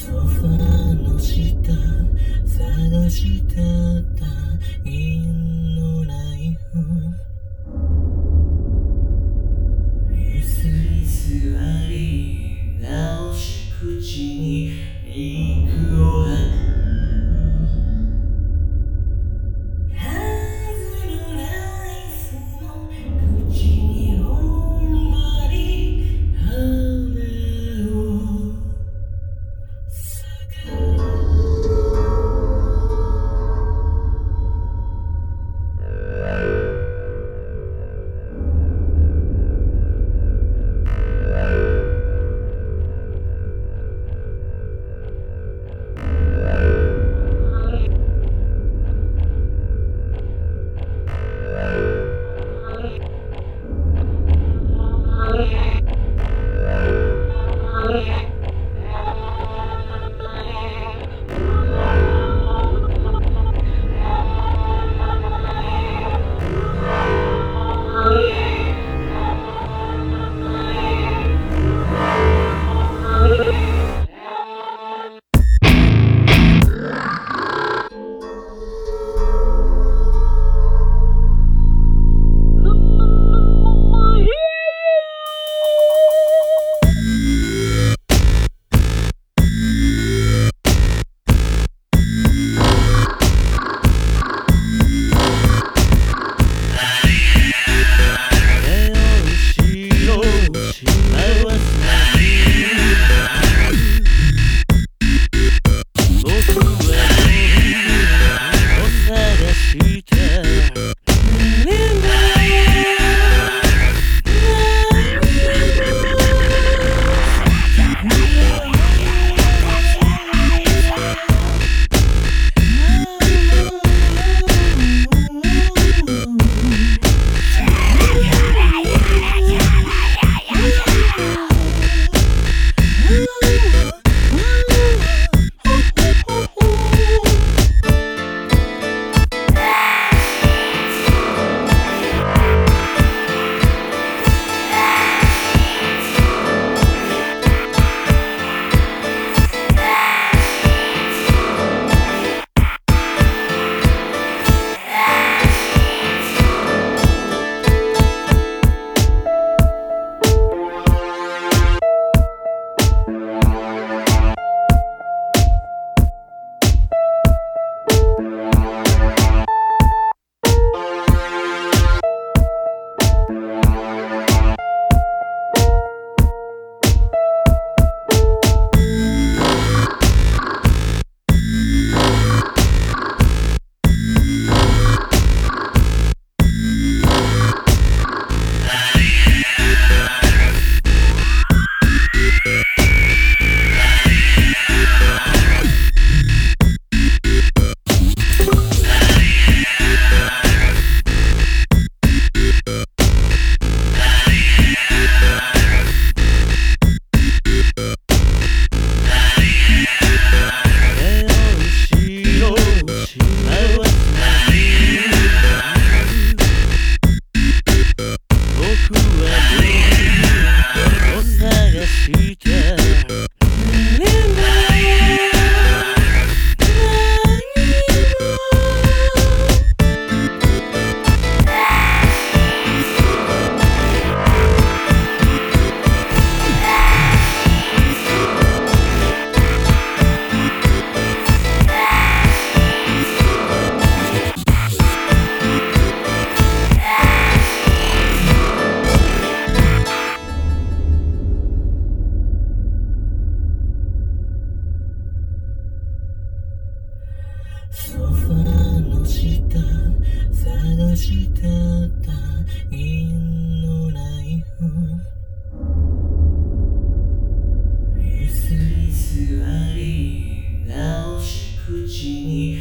ソファーの下探してた陰のライフ椅子に座り直し口に肉を吐く。ろしソファーの下探してた銀のナイフ椅子に座り直し口